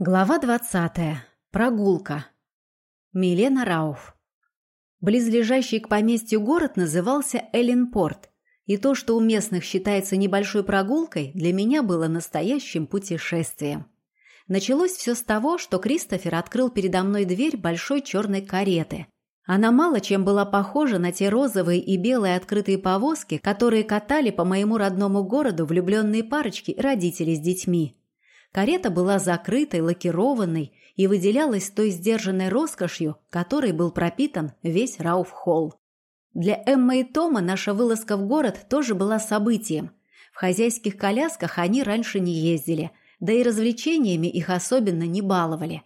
Глава двадцатая. Прогулка. Милена Рауф. Близлежащий к поместью город назывался Элленпорт, и то, что у местных считается небольшой прогулкой, для меня было настоящим путешествием. Началось все с того, что Кристофер открыл передо мной дверь большой черной кареты. Она мало чем была похожа на те розовые и белые открытые повозки, которые катали по моему родному городу влюбленные парочки и родители с детьми. Карета была закрытой, лакированной и выделялась той сдержанной роскошью, которой был пропитан весь Рауф-холл. Для Эммы и Тома наша вылазка в город тоже была событием. В хозяйских колясках они раньше не ездили, да и развлечениями их особенно не баловали.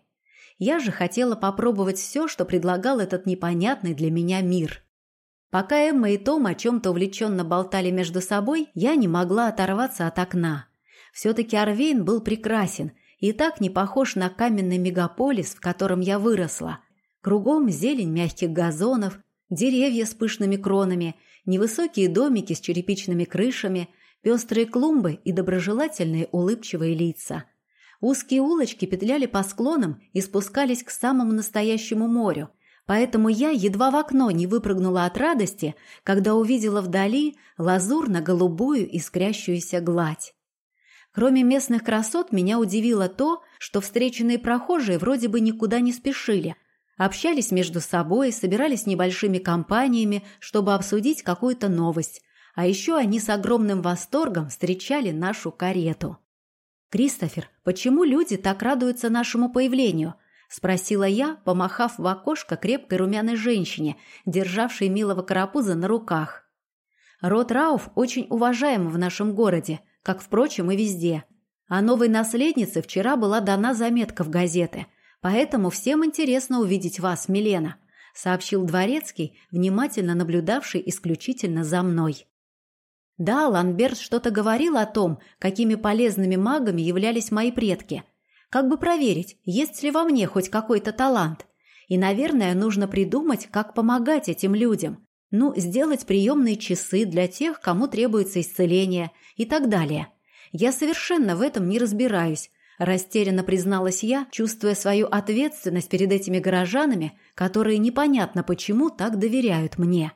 Я же хотела попробовать все, что предлагал этот непонятный для меня мир. Пока Эмма и Том о чем-то увлеченно болтали между собой, я не могла оторваться от окна – все-таки Арвейн был прекрасен и так не похож на каменный мегаполис, в котором я выросла. Кругом зелень мягких газонов, деревья с пышными кронами, невысокие домики с черепичными крышами, пестрые клумбы и доброжелательные улыбчивые лица. Узкие улочки петляли по склонам и спускались к самому настоящему морю – Поэтому я едва в окно не выпрыгнула от радости, когда увидела вдали лазурно-голубую искрящуюся гладь. Кроме местных красот, меня удивило то, что встреченные прохожие вроде бы никуда не спешили. Общались между собой, собирались небольшими компаниями, чтобы обсудить какую-то новость. А еще они с огромным восторгом встречали нашу карету. «Кристофер, почему люди так радуются нашему появлению?» – спросила я, помахав в окошко крепкой румяной женщине, державшей милого карапуза на руках. Род Рауф очень уважаем в нашем городе – как, впрочем, и везде. О новой наследнице вчера была дана заметка в газеты, поэтому всем интересно увидеть вас, Милена», сообщил Дворецкий, внимательно наблюдавший исключительно за мной. Да, Ланберт что-то говорил о том, какими полезными магами являлись мои предки. Как бы проверить, есть ли во мне хоть какой-то талант. И, наверное, нужно придумать, как помогать этим людям. Ну, сделать приемные часы для тех, кому требуется исцеление и так далее. Я совершенно в этом не разбираюсь, растерянно призналась я, чувствуя свою ответственность перед этими горожанами, которые непонятно почему так доверяют мне.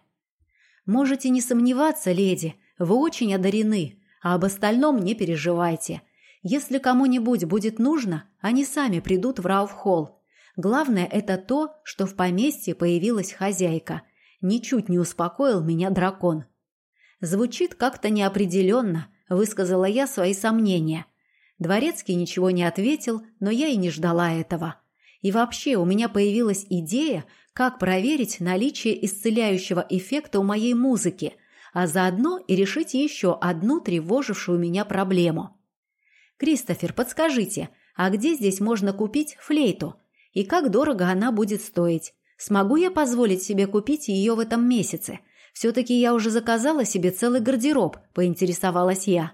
Можете не сомневаться, леди, вы очень одарены, а об остальном не переживайте. Если кому-нибудь будет нужно, они сами придут в Рауфхолл. Главное это то, что в поместье появилась хозяйка – Ничуть не успокоил меня дракон. Звучит как-то неопределенно, высказала я свои сомнения. Дворецкий ничего не ответил, но я и не ждала этого. И вообще у меня появилась идея, как проверить наличие исцеляющего эффекта у моей музыки, а заодно и решить еще одну тревожившую меня проблему. «Кристофер, подскажите, а где здесь можно купить флейту? И как дорого она будет стоить? Смогу я позволить себе купить ее в этом месяце? Все-таки я уже заказала себе целый гардероб, поинтересовалась я.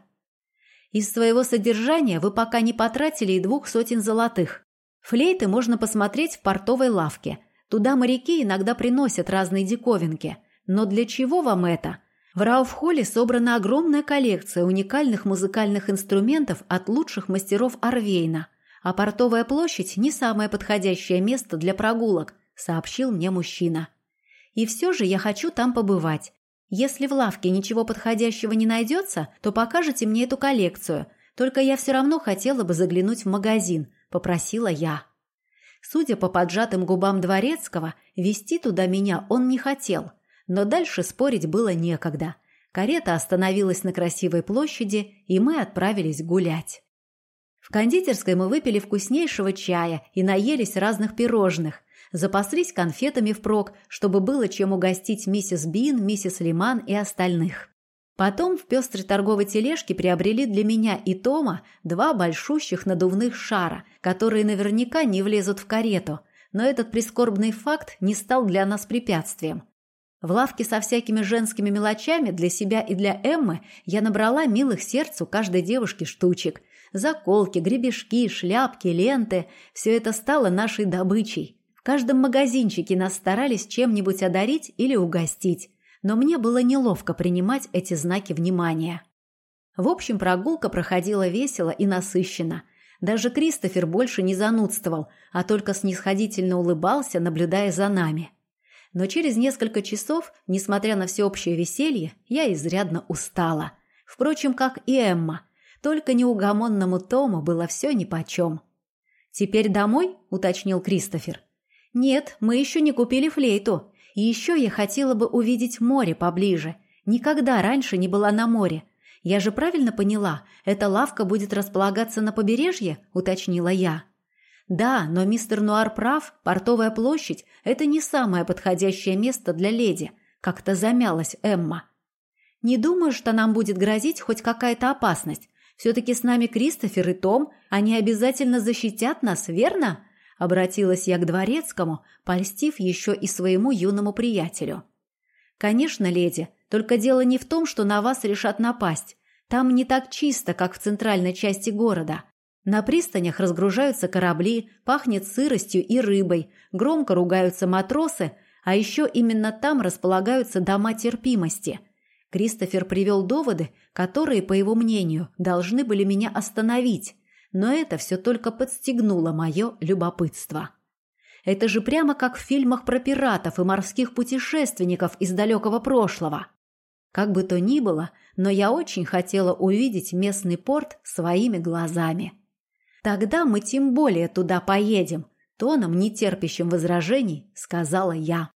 Из своего содержания вы пока не потратили и двух сотен золотых. Флейты можно посмотреть в портовой лавке. Туда моряки иногда приносят разные диковинки. Но для чего вам это? В Рауфхолле собрана огромная коллекция уникальных музыкальных инструментов от лучших мастеров Арвейна. А портовая площадь не самое подходящее место для прогулок – сообщил мне мужчина. И все же я хочу там побывать. Если в лавке ничего подходящего не найдется, то покажите мне эту коллекцию. Только я все равно хотела бы заглянуть в магазин, попросила я. Судя по поджатым губам дворецкого, вести туда меня он не хотел, но дальше спорить было некогда. Карета остановилась на красивой площади, и мы отправились гулять. В кондитерской мы выпили вкуснейшего чая и наелись разных пирожных – запаслись конфетами впрок, чтобы было чем угостить миссис Бин, миссис Лиман и остальных. Потом в пестрой торговой тележке приобрели для меня и Тома два большущих надувных шара, которые наверняка не влезут в карету, но этот прискорбный факт не стал для нас препятствием. В лавке со всякими женскими мелочами для себя и для Эммы я набрала милых сердцу каждой девушки штучек. Заколки, гребешки, шляпки, ленты – все это стало нашей добычей. В каждом магазинчике нас старались чем-нибудь одарить или угостить, но мне было неловко принимать эти знаки внимания. В общем, прогулка проходила весело и насыщенно. Даже Кристофер больше не занудствовал, а только снисходительно улыбался, наблюдая за нами. Но через несколько часов, несмотря на всеобщее веселье, я изрядно устала. Впрочем, как и Эмма. Только неугомонному Тому было все нипочем. «Теперь домой?» – уточнил Кристофер. «Нет, мы еще не купили флейту. И еще я хотела бы увидеть море поближе. Никогда раньше не была на море. Я же правильно поняла, эта лавка будет располагаться на побережье?» – уточнила я. «Да, но мистер Нуар прав, портовая площадь – это не самое подходящее место для леди», – как-то замялась Эмма. «Не думаю, что нам будет грозить хоть какая-то опасность. Все-таки с нами Кристофер и Том, они обязательно защитят нас, верно?» Обратилась я к дворецкому, польстив еще и своему юному приятелю. «Конечно, леди, только дело не в том, что на вас решат напасть. Там не так чисто, как в центральной части города. На пристанях разгружаются корабли, пахнет сыростью и рыбой, громко ругаются матросы, а еще именно там располагаются дома терпимости. Кристофер привел доводы, которые, по его мнению, должны были меня остановить, но это все только подстегнуло мое любопытство. Это же прямо как в фильмах про пиратов и морских путешественников из далекого прошлого. Как бы то ни было, но я очень хотела увидеть местный порт своими глазами. Тогда мы тем более туда поедем, тоном, нетерпящим возражений, сказала я.